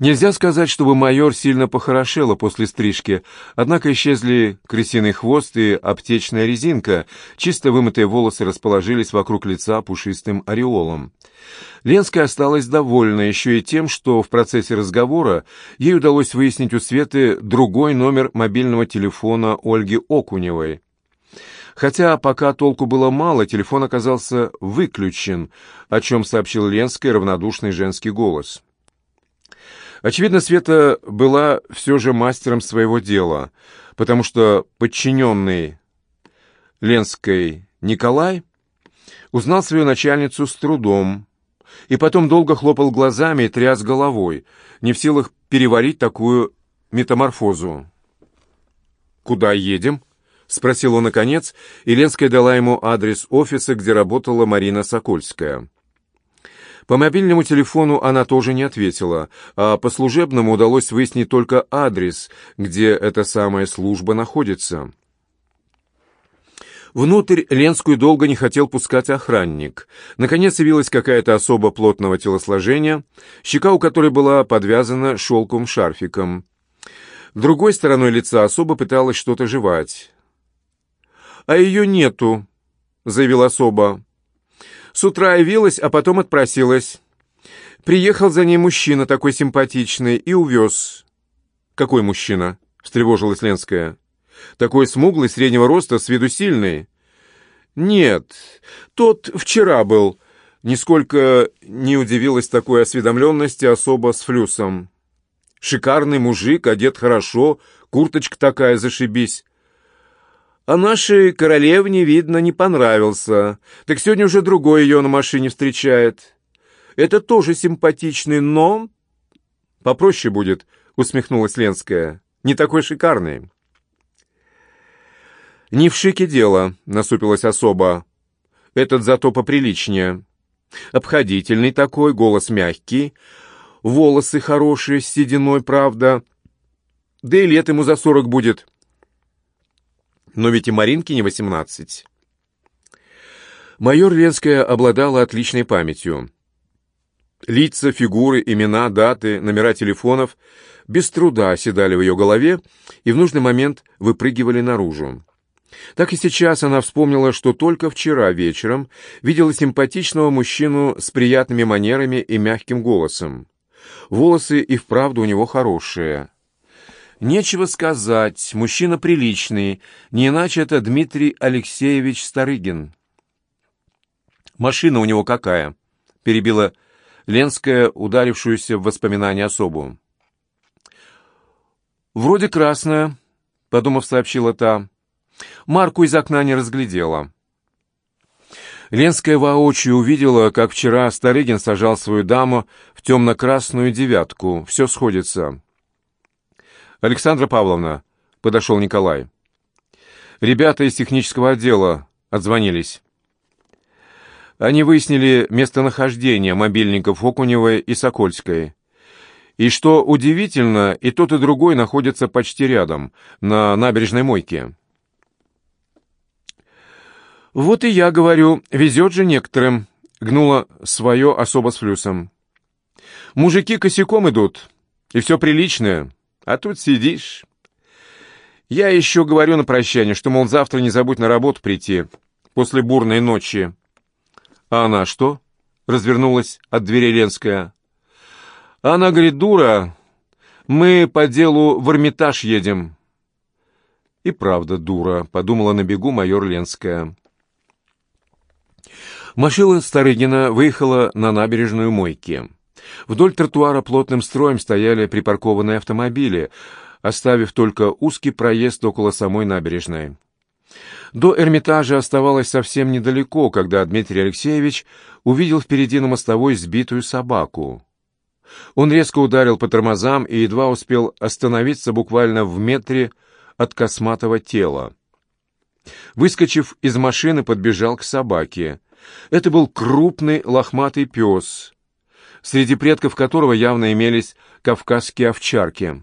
Нельзя сказать, чтобы майор сильно похорошела после стрижки, однако исчезли крысиный хвост и аптечная резинка, чисто вымытые волосы расположились вокруг лица пушистым ореолом. Ленская осталась довольна еще и тем, что в процессе разговора ей удалось выяснить у Светы другой номер мобильного телефона Ольги Окуневой. Хотя пока толку было мало, телефон оказался выключен, о чем сообщил Ленской равнодушный женский голос. Очевидно, Света была все же мастером своего дела, потому что подчиненный Ленской Николай узнал свою начальницу с трудом, и потом долго хлопал глазами и тряс головой, не в силах переварить такую метаморфозу. «Куда едем?» — спросил он наконец, и Ленская дала ему адрес офиса, где работала Марина Сокольская. По мобильному телефону она тоже не ответила, а по служебному удалось выяснить только адрес, где эта самая служба находится. Внутрь Ленскую долго не хотел пускать охранник. Наконец явилась какая-то особо плотного телосложения, щека у которой была подвязана шелковым шарфиком. Другой стороной лица особо пыталась что-то жевать. «А ее нету», — заявила особа. «С утра явилась, а потом отпросилась. Приехал за ней мужчина такой симпатичный и увез». «Какой мужчина?» — встревожилась Ленская. Такой смуглый, среднего роста, с виду сильный. Нет, тот вчера был. Нисколько не удивилась такой осведомленности особо с флюсом. Шикарный мужик, одет хорошо, курточка такая, зашибись. А нашей королевне, видно, не понравился. Так сегодня уже другой ее на машине встречает. Это тоже симпатичный, но... Попроще будет, усмехнулась Ленская. Не такой шикарный. «Не в шике дело», — насупилась особа. «Этот зато поприличнее. Обходительный такой, голос мягкий, волосы хорошие, с сединой, правда. Да и лет ему за сорок будет. Но ведь и Маринке не восемнадцать». Майор Ленская обладала отличной памятью. Лица, фигуры, имена, даты, номера телефонов без труда оседали в ее голове и в нужный момент выпрыгивали наружу. Так и сейчас она вспомнила, что только вчера вечером видела симпатичного мужчину с приятными манерами и мягким голосом. Волосы и вправду у него хорошие. Нечего сказать, мужчина приличный, не иначе это Дмитрий Алексеевич Старыгин. «Машина у него какая?» — перебила Ленская, ударившуюся в воспоминания особу. «Вроде красная», — подумав, сообщила та. Марку из окна не разглядела. Ленская воочию увидела, как вчера Старыгин сажал свою даму в темно-красную девятку. Все сходится. «Александра Павловна», — подошел Николай. «Ребята из технического отдела отзвонились». Они выяснили местонахождение мобильников Окуневой и Сокольской. И что удивительно, и тот, и другой находятся почти рядом, на набережной мойке. «Вот и я говорю, везет же некоторым», — гнула свое особо с флюсом. «Мужики косяком идут, и все приличное, а тут сидишь». Я еще говорю на прощание, что, мол, завтра не забудь на работу прийти, после бурной ночи. А она что? Развернулась от двери Ленская. Она говорит, дура, мы по делу в Эрмитаж едем. И правда дура, подумала на бегу майор Ленская. Машина Старыгина выехала на набережную Мойки. Вдоль тротуара плотным строем стояли припаркованные автомобили, оставив только узкий проезд около самой набережной. До Эрмитажа оставалось совсем недалеко, когда Дмитрий Алексеевич увидел впереди на мостовой сбитую собаку. Он резко ударил по тормозам и едва успел остановиться буквально в метре от косматого тела. Выскочив из машины, подбежал к собаке. Это был крупный лохматый пес, среди предков которого явно имелись кавказские овчарки.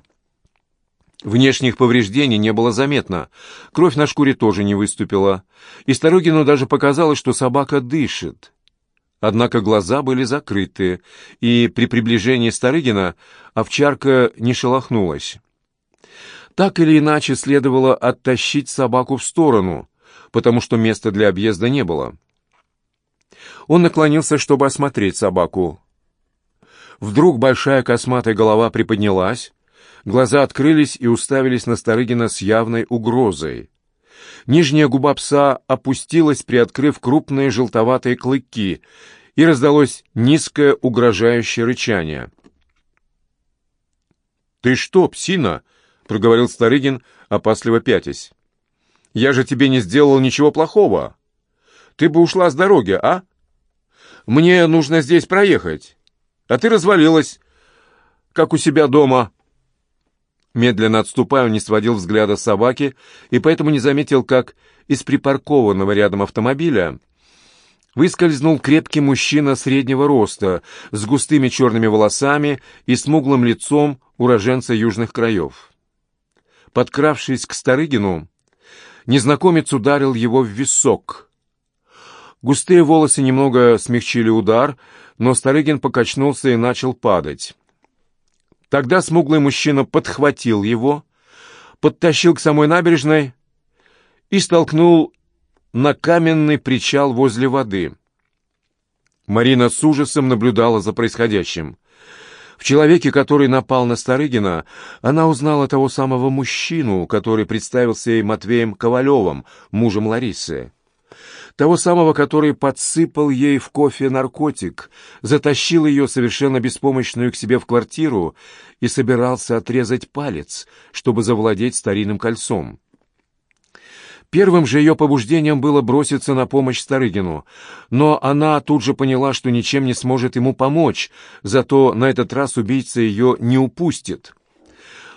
Внешних повреждений не было заметно, кровь на шкуре тоже не выступила, и Старогину даже показалось, что собака дышит. однако глаза были закрыты, и при приближении Старыгина овчарка не шелохнулась. Так или иначе следовало оттащить собаку в сторону, потому что места для объезда не было. Он наклонился, чтобы осмотреть собаку. Вдруг большая косматая голова приподнялась, глаза открылись и уставились на Старыгина с явной угрозой. Нижняя губа пса опустилась, приоткрыв крупные желтоватые клыки, и раздалось низкое угрожающее рычание. «Ты что, псина?» — проговорил Старыгин, опасливо пятясь. «Я же тебе не сделал ничего плохого. Ты бы ушла с дороги, а? Мне нужно здесь проехать, а ты развалилась, как у себя дома». Медленно отступая, он не сводил взгляда с собаки и поэтому не заметил, как из припаркованного рядом автомобиля выскользнул крепкий мужчина среднего роста с густыми черными волосами и смуглым лицом уроженца южных краев. Подкравшись к Старыгину, незнакомец ударил его в висок. Густые волосы немного смягчили удар, но Старыгин покачнулся и начал падать. Тогда смуглый мужчина подхватил его, подтащил к самой набережной и столкнул на каменный причал возле воды. Марина с ужасом наблюдала за происходящим. В человеке, который напал на Старыгина, она узнала того самого мужчину, который представился ей Матвеем Ковалевым, мужем Ларисы. Того самого, который подсыпал ей в кофе наркотик, затащил ее совершенно беспомощную к себе в квартиру и собирался отрезать палец, чтобы завладеть старинным кольцом. Первым же ее побуждением было броситься на помощь Старыгину, но она тут же поняла, что ничем не сможет ему помочь, зато на этот раз убийца ее не упустит.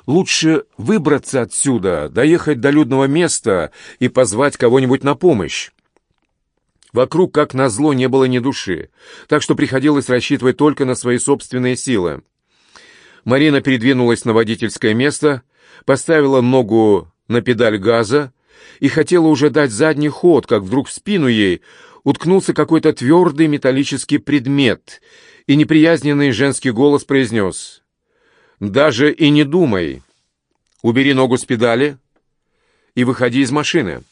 Лучше выбраться отсюда, доехать до людного места и позвать кого-нибудь на помощь. Вокруг, как назло, не было ни души, так что приходилось рассчитывать только на свои собственные силы. Марина передвинулась на водительское место, поставила ногу на педаль газа и хотела уже дать задний ход, как вдруг в спину ей уткнулся какой-то твердый металлический предмет, и неприязненный женский голос произнес «Даже и не думай! Убери ногу с педали и выходи из машины».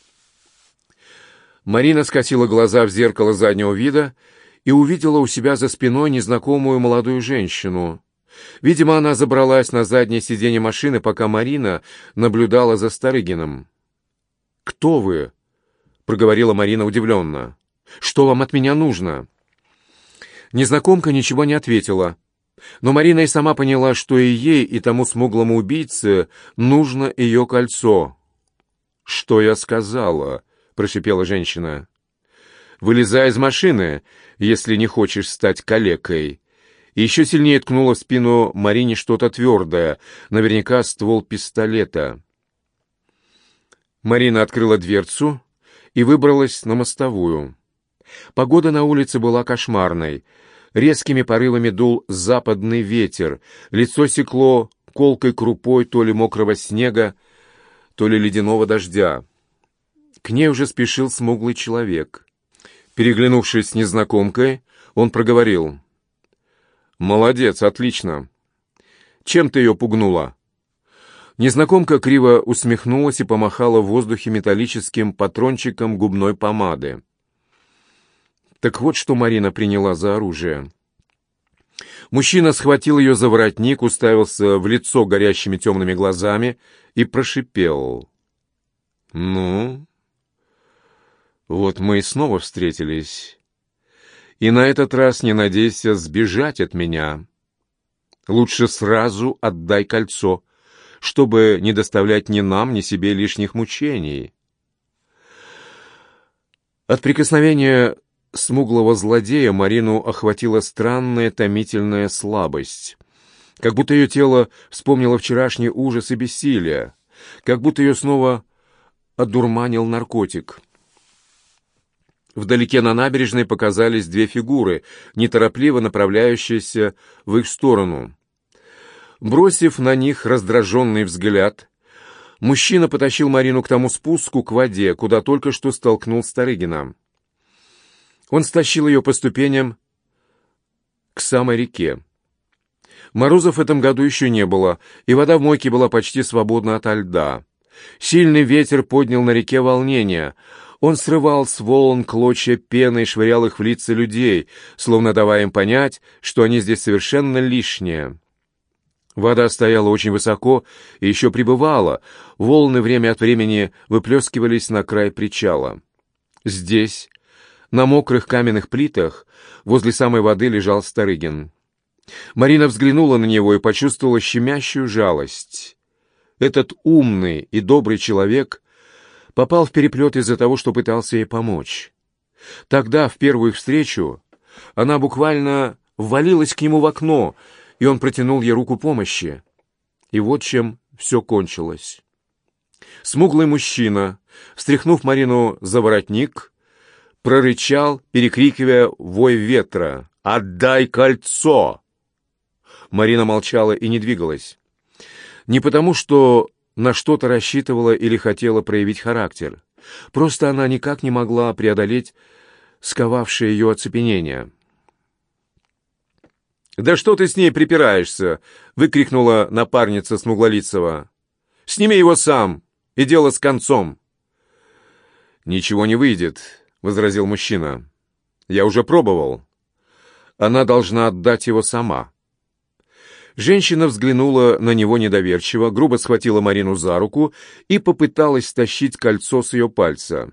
Марина скосила глаза в зеркало заднего вида и увидела у себя за спиной незнакомую молодую женщину. Видимо, она забралась на заднее сиденье машины, пока Марина наблюдала за Старыгином. «Кто вы?» — проговорила Марина удивленно. «Что вам от меня нужно?» Незнакомка ничего не ответила, но Марина и сама поняла, что и ей, и тому смуглому убийце нужно ее кольцо. «Что я сказала?» Прошипела женщина. «Вылезай из машины, если не хочешь стать калекой». И еще сильнее ткнула в спину Марине что-то твердое, наверняка ствол пистолета. Марина открыла дверцу и выбралась на мостовую. Погода на улице была кошмарной. Резкими порывами дул западный ветер, лицо секло колкой крупой то ли мокрого снега, то ли ледяного дождя. К ней уже спешил смуглый человек. Переглянувшись с незнакомкой, он проговорил. «Молодец, отлично. Чем ты ее пугнула?» Незнакомка криво усмехнулась и помахала в воздухе металлическим патрончиком губной помады. Так вот, что Марина приняла за оружие. Мужчина схватил ее за воротник, уставился в лицо горящими темными глазами и прошипел. «Ну, вот мы и снова встретились. И на этот раз не надейся сбежать от меня. Лучше сразу отдай кольцо, чтобы не доставлять ни нам, ни себе лишних мучений. От прикосновения смуглого злодея Марину охватила странная томительная слабость. Как будто ее тело вспомнило вчерашний ужас и бессилие, как будто ее снова одурманил наркотик. Вдалеке на набережной показались две фигуры, неторопливо направляющиеся в их сторону. Бросив на них раздраженный взгляд, мужчина потащил Марину к тому спуску к воде, куда только что столкнул Старыгина. Он стащил ее по ступеням к самой реке. Морозов в этом году еще не было, и вода в мойке была почти свободна ото льда. Сильный ветер поднял на реке волнение. Он срывал с волн клочья пены и швырял их в лица людей, словно давая им понять, что они здесь совершенно лишние. Вода стояла очень высоко и еще прибывала, волны время от времени выплескивались на край причала. Здесь, на мокрых каменных плитах, возле самой воды лежал Старыгин. Марина взглянула на него и почувствовала щемящую жалость. Этот умный и добрый человек попал в переплет из-за того, что пытался ей помочь. Тогда, в первую встречу, она буквально ввалилась к нему в окно — и он протянул ей руку помощи. И вот чем все кончилось. Смуглый мужчина, встряхнув Марину за воротник, прорычал, перекрикивая вой ветра. «Отдай кольцо!» Марина молчала и не двигалась. Не потому, что на что-то рассчитывала или хотела проявить характер. Просто она никак не могла преодолеть сковавшее ее оцепенение. «Да что ты с ней припираешься?» — выкрикнула напарница Смуглолицева. «Сними его сам, и дело с концом». «Ничего не выйдет», — возразил мужчина. «Я уже пробовал. Она должна отдать его сама». Женщина взглянула на него недоверчиво, грубо схватила Марину за руку и попыталась стащить кольцо с ее пальца.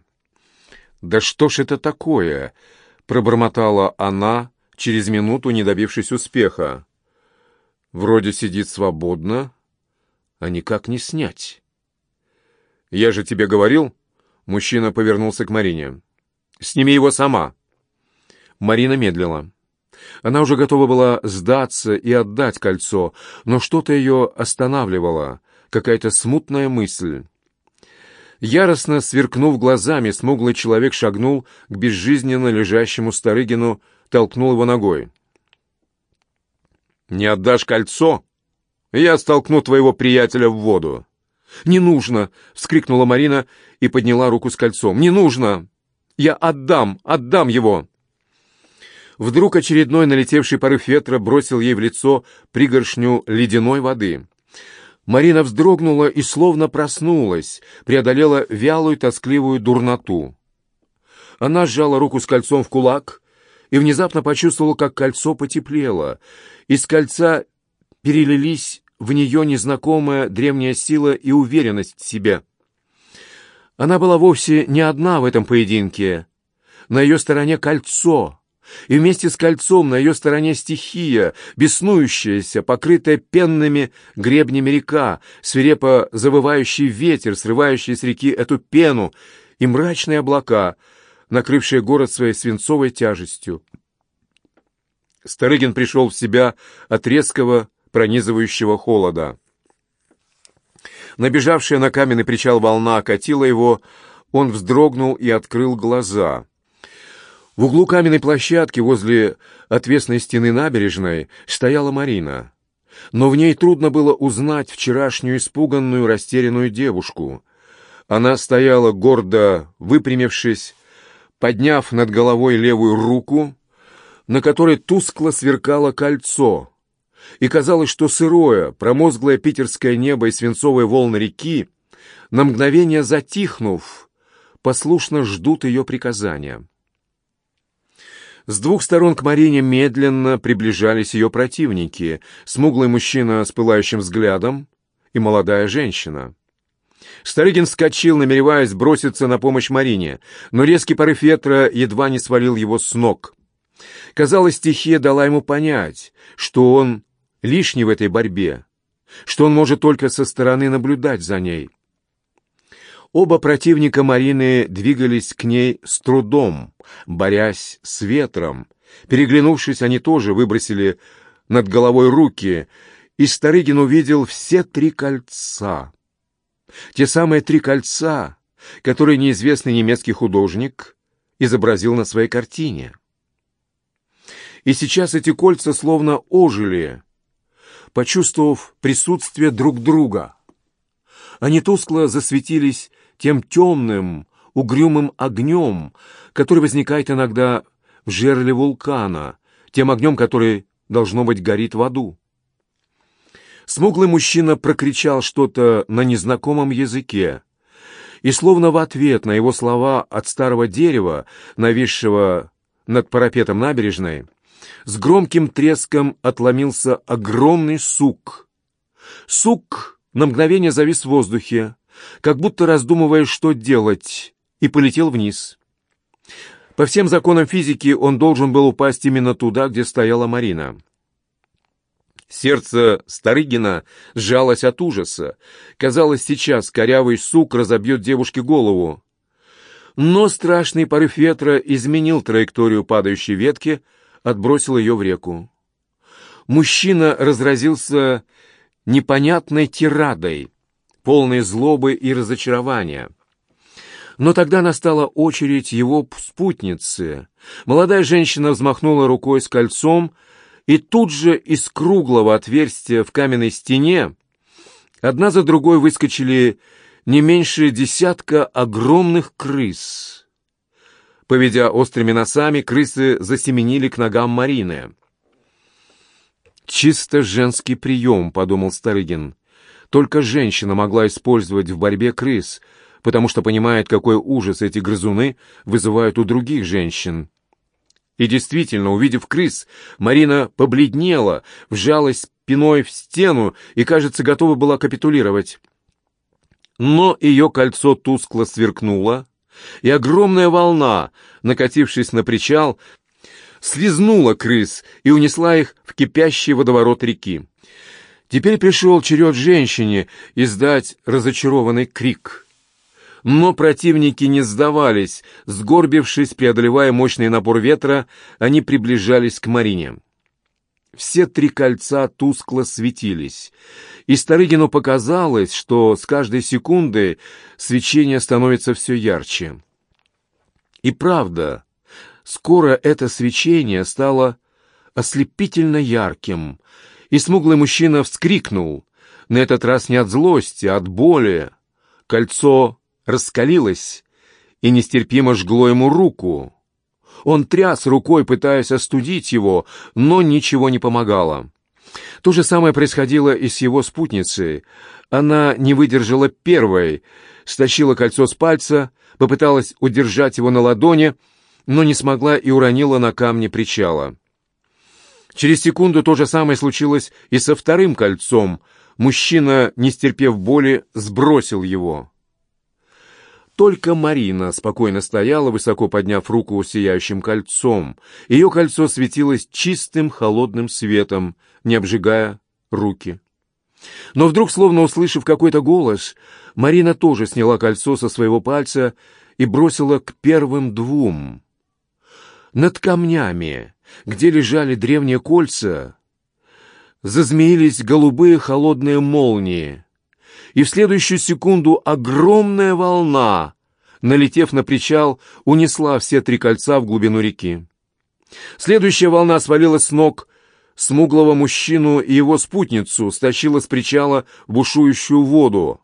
«Да что ж это такое?» — пробормотала она, через минуту не добившись успеха. Вроде сидит свободно, а никак не снять. «Я же тебе говорил...» Мужчина повернулся к Марине. «Сними его сама!» Марина медлила. Она уже готова была сдаться и отдать кольцо, но что-то ее останавливало, какая-то смутная мысль. Яростно сверкнув глазами, смуглый человек шагнул к безжизненно лежащему Старыгину толкнул его ногой. «Не отдашь кольцо, я столкну твоего приятеля в воду». «Не нужно!» — вскрикнула Марина и подняла руку с кольцом. «Не нужно! Я отдам, отдам его!» Вдруг очередной налетевший порыв ветра бросил ей в лицо пригоршню ледяной воды. Марина вздрогнула и словно проснулась, преодолела вялую тоскливую дурноту. Она сжала руку с кольцом в кулак и внезапно почувствовала, как кольцо потеплело. Из кольца перелились в нее незнакомая древняя сила и уверенность в себе. Она была вовсе не одна в этом поединке. На ее стороне кольцо, и вместе с кольцом на ее стороне стихия, беснующаяся, покрытая пенными гребнями река, свирепо завывающий ветер, срывающий с реки эту пену, и мрачные облака — накрывшее город своей свинцовой тяжестью. Старыгин пришел в себя от резкого, пронизывающего холода. Набежавшая на каменный причал волна окатила его, он вздрогнул и открыл глаза. В углу каменной площадки возле отвесной стены набережной стояла Марина. Но в ней трудно было узнать вчерашнюю испуганную, растерянную девушку. Она стояла гордо выпрямившись, подняв над головой левую руку, на которой тускло сверкало кольцо, и казалось, что сырое, промозглое питерское небо и свинцовые волны реки, на мгновение затихнув, послушно ждут ее приказания. С двух сторон к Марине медленно приближались ее противники, смуглый мужчина с пылающим взглядом и молодая женщина. Старыгин вскочил, намереваясь броситься на помощь Марине, но резкий порыв ветра едва не свалил его с ног. Казалось, стихия дала ему понять, что он лишний в этой борьбе, что он может только со стороны наблюдать за ней. Оба противника Марины двигались к ней с трудом, борясь с ветром. Переглянувшись, они тоже выбросили над головой руки, и Старыгин увидел все три кольца. Те самые три кольца, которые неизвестный немецкий художник изобразил на своей картине. И сейчас эти кольца словно ожили, почувствовав присутствие друг друга. Они тускло засветились тем темным, угрюмым огнем, который возникает иногда в жерле вулкана, тем огнем, который должно быть, горит в аду. Смуглый мужчина прокричал что-то на незнакомом языке, и словно в ответ на его слова от старого дерева, нависшего над парапетом набережной, с громким треском отломился огромный сук. Сук на мгновение завис в воздухе, как будто раздумывая, что делать, и полетел вниз. По всем законам физики он должен был упасть именно туда, где стояла Марина. Сердце Старыгина сжалось от ужаса. Казалось, сейчас корявый сук разобьет девушке голову. Но страшный порыв ветра изменил траекторию падающей ветки, отбросил ее в реку. Мужчина разразился непонятной тирадой, полной злобы и разочарования. Но тогда настала очередь его спутницы. Молодая женщина взмахнула рукой с кольцом, и тут же из круглого отверстия в каменной стене одна за другой выскочили не меньше десятка огромных крыс. Поведя острыми носами, крысы засеменили к ногам Марины. «Чисто женский прием», — подумал Старыгин. «Только женщина могла использовать в борьбе крыс, потому что понимает, какой ужас эти грызуны вызывают у других женщин». И действительно, увидев крыс, Марина побледнела, вжалась спиной в стену и, кажется, готова была капитулировать. Но ее кольцо тускло сверкнуло, и огромная волна, накатившись на причал, слезнула крыс и унесла их в кипящий водоворот реки. Теперь пришел черед женщине издать разочарованный крик — но противники не сдавались. Сгорбившись, преодолевая мощный напор ветра, они приближались к Марине. Все три кольца тускло светились, и Старыгину показалось, что с каждой секундой свечение становится все ярче. И правда, скоро это свечение стало ослепительно ярким, и смуглый мужчина вскрикнул, на этот раз не от злости, а от боли. Кольцо раскалилось и нестерпимо жгло ему руку. Он тряс рукой, пытаясь остудить его, но ничего не помогало. То же самое происходило и с его спутницей. Она не выдержала первой, стащила кольцо с пальца, попыталась удержать его на ладони, но не смогла и уронила на камни причала. Через секунду то же самое случилось и со вторым кольцом. Мужчина, не стерпев боли, сбросил его. Только Марина спокойно стояла, высоко подняв руку сияющим кольцом. Ее кольцо светилось чистым холодным светом, не обжигая руки. Но вдруг, словно услышав какой-то голос, Марина тоже сняла кольцо со своего пальца и бросила к первым двум. Над камнями, где лежали древние кольца, зазмеились голубые холодные молнии и в следующую секунду огромная волна, налетев на причал, унесла все три кольца в глубину реки. Следующая волна свалилась с ног смуглого мужчину и его спутницу, стащила с причала бушующую воду.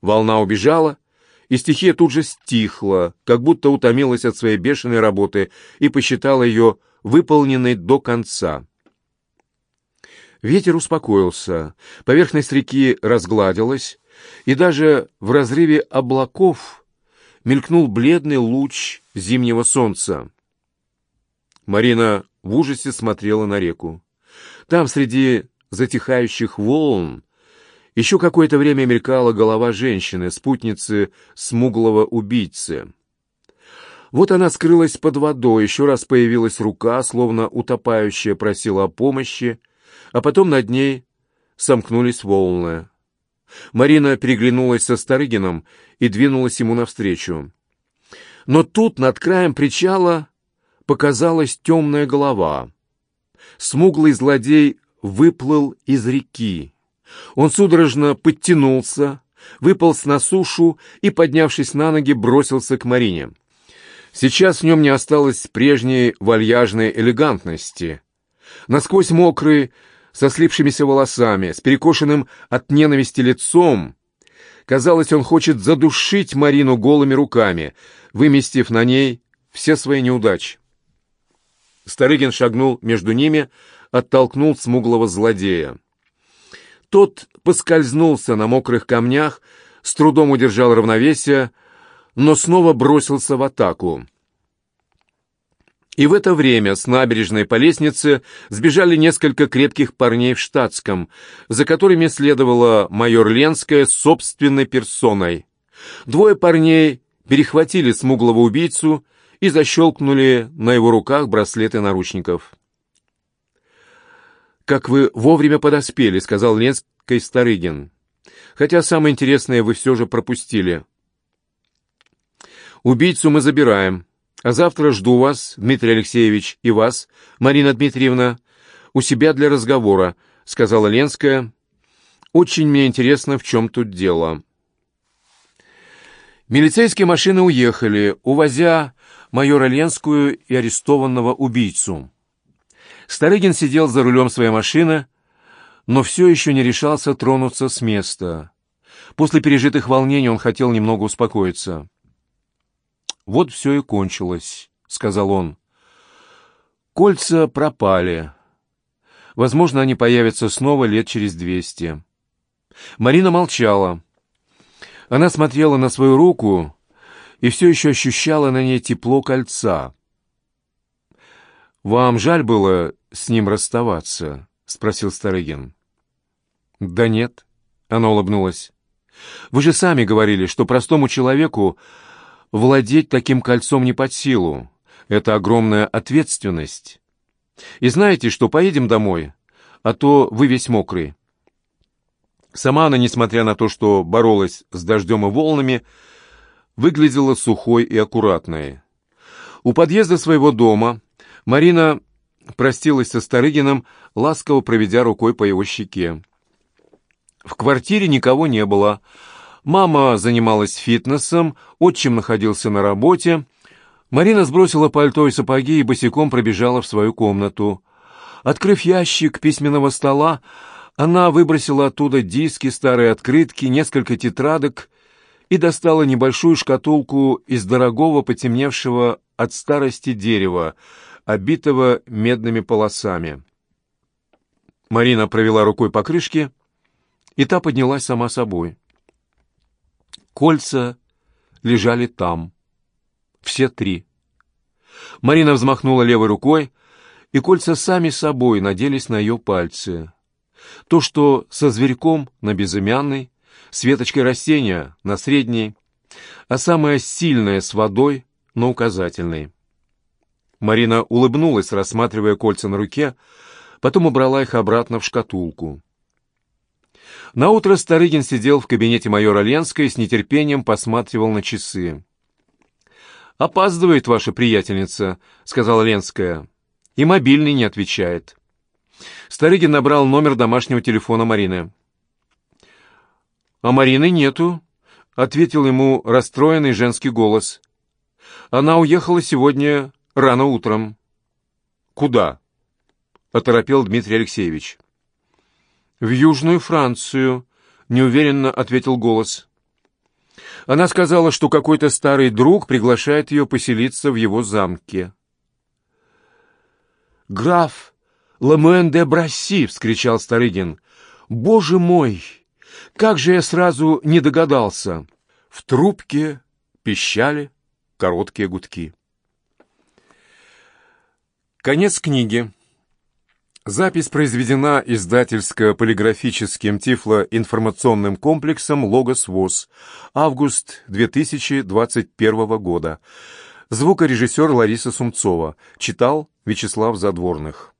Волна убежала, и стихия тут же стихла, как будто утомилась от своей бешеной работы и посчитала ее выполненной до конца. Ветер успокоился, поверхность реки разгладилась, и даже в разрыве облаков мелькнул бледный луч зимнего солнца. Марина в ужасе смотрела на реку. Там, среди затихающих волн, еще какое-то время мелькала голова женщины, спутницы смуглого убийцы. Вот она скрылась под водой, еще раз появилась рука, словно утопающая просила о помощи, а потом над ней сомкнулись волны. Марина переглянулась со Старыгином и двинулась ему навстречу. Но тут над краем причала показалась темная голова. Смуглый злодей выплыл из реки. Он судорожно подтянулся, выполз на сушу и, поднявшись на ноги, бросился к Марине. Сейчас в нем не осталось прежней вальяжной элегантности. Насквозь мокрый, со слипшимися волосами, с перекошенным от ненависти лицом. Казалось, он хочет задушить Марину голыми руками, выместив на ней все свои неудачи. Старыгин шагнул между ними, оттолкнул смуглого злодея. Тот поскользнулся на мокрых камнях, с трудом удержал равновесие, но снова бросился в атаку. И в это время с набережной по лестнице сбежали несколько крепких парней в штатском, за которыми следовала майор Ленская собственной персоной. Двое парней перехватили смуглого убийцу и защелкнули на его руках браслеты наручников. «Как вы вовремя подоспели», — сказал Ленской Старыгин. «Хотя самое интересное вы все же пропустили». «Убийцу мы забираем, а завтра жду вас, Дмитрий Алексеевич, и вас, Марина Дмитриевна, у себя для разговора», — сказала Ленская. «Очень мне интересно, в чем тут дело». Милицейские машины уехали, увозя майора Ленскую и арестованного убийцу. Старыгин сидел за рулем своей машины, но все еще не решался тронуться с места. После пережитых волнений он хотел немного успокоиться. «Вот все и кончилось», — сказал он. «Кольца пропали. Возможно, они появятся снова лет через двести». Марина молчала. Она смотрела на свою руку и все еще ощущала на ней тепло кольца. «Вам жаль было с ним расставаться?» — спросил Старыгин. «Да нет», — она улыбнулась. «Вы же сами говорили, что простому человеку владеть таким кольцом не под силу. Это огромная ответственность. И знаете, что поедем домой, а то вы весь мокрый». Сама она, несмотря на то, что боролась с дождем и волнами, выглядела сухой и аккуратной. У подъезда своего дома Марина простилась со Старыгином, ласково проведя рукой по его щеке. В квартире никого не было. Мама занималась фитнесом, отчим находился на работе. Марина сбросила пальто и сапоги и босиком пробежала в свою комнату. Открыв ящик письменного стола, она выбросила оттуда диски, старые открытки, несколько тетрадок и достала небольшую шкатулку из дорогого, потемневшего от старости дерева, обитого медными полосами. Марина провела рукой по крышке, и та поднялась сама собой. Кольца лежали там. Все три. Марина взмахнула левой рукой, и кольца сами собой наделись на ее пальцы. То, что со зверьком на безымянной, с веточкой растения на средней, а самое сильное с водой на указательной. Марина улыбнулась, рассматривая кольца на руке, потом убрала их обратно в шкатулку. Наутро Старыгин сидел в кабинете майора Ленской и с нетерпением посматривал на часы. «Опаздывает ваша приятельница», — сказала Ленская. «И мобильный не отвечает». Старыгин набрал номер домашнего телефона Марины. «А Марины нету», — ответил ему расстроенный женский голос. «Она уехала сегодня рано утром». «Куда?» — оторопел Дмитрий Алексеевич. «В Южную Францию», — неуверенно ответил голос. Она сказала, что какой-то старый друг приглашает ее поселиться в его замке. «Граф Ламуэн де Брасси!» — вскричал Старыгин. «Боже мой! Как же я сразу не догадался!» В трубке пищали короткие гудки. Конец книги. Запись произведена издательско-полиграфическим тифлоинформационным комплексом «Логос ВОЗ». Август 2021 года. Звукорежиссер Лариса Сумцова. Читал Вячеслав Задворных.